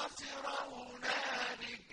خَسِرَ هُنَالِكَ